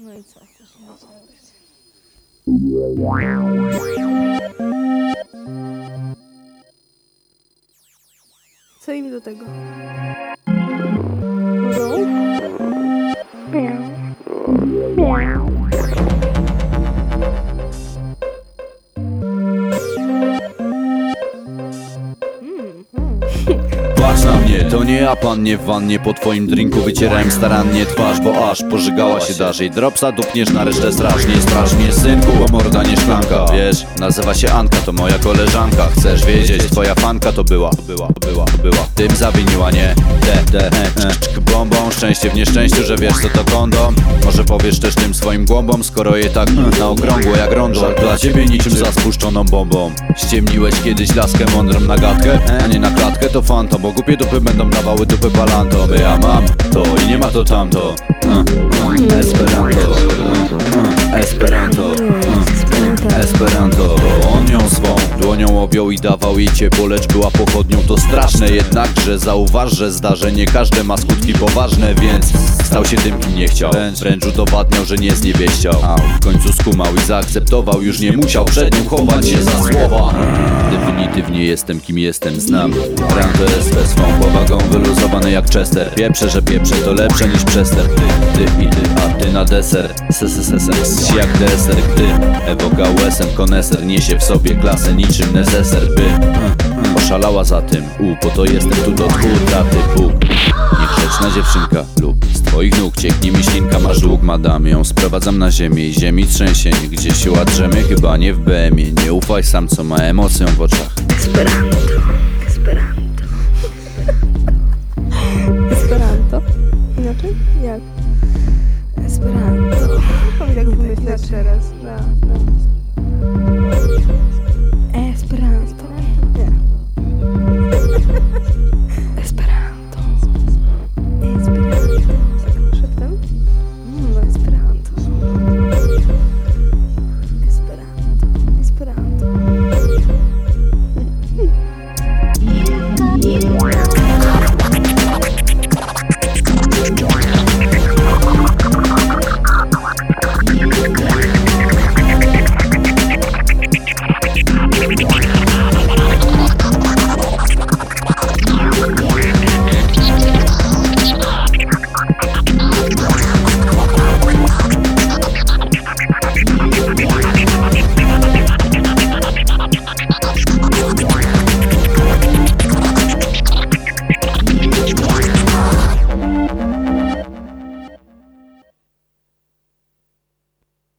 No i co? Co się być? Co im do tego? Patrz na mnie, to nie ja pannie w wannie. Po twoim drinku wycierałem starannie twarz Bo aż pożygała się dasz Jej dropsa dupniesz na resztę strasznie Straż mnie synku, bo morda nie szklanka. Wiesz, nazywa się Anka, to moja koleżanka. Chcesz wiedzieć, twoja fanka to była była, była, była. Tym zawiniła, nie? Te, te, he, he. Czk, bombą, szczęście w nieszczęściu Że wiesz co to kondom. Może powiesz też tym swoim głąbom Skoro je tak na okrągło jak rondo Dla ciebie niczym za spuszczoną bombą. Ściemniłeś kiedyś laskę mądrą na gadkę A nie na klatkę. To fanto Bo głupie dupy będą dawały dupy balanto By ja mam to i nie ma to tamto. Uh, uh, Esperanto. Uh, Esperanto Esperanto. On ją swą dłonią objął i dawał jej ciepło Lecz była pochodnią to straszne. Jednakże zauważ, że zdarzenie każde ma skutki poważne Więc stał się tym kim nie chciał. Wręcz, wręcz udowadniał, że nie zniewieściał. A w końcu skumał i zaakceptował Już nie musiał przed nim chować się za słowa. Definitywnie jestem kim jestem, znam. Ram to jest ze swą powagą jak Chester. Pieprze, że pieprze to lepsze niż przester. Ty, ty i ty, a ty na deser. Sesesesem, jak deser. Gdy ewoka łesem koneser Niesie w sobie klasę niczym neseser By mm, oszalała za tym. U, po to jestem tu do Traty Bóg. Niegrzeczna dziewczynka lub z twoich nóg cieknie mi ślinka. Masz dług madam, ją sprowadzam na ziemię I ziemi trzęsienie, gdzie się ładrzemy Chyba nie w BM-ie, nie ufaj sam co ma emocją w oczach. Esperanto. Esperanto. Mam tak wymyślać teraz. No, no.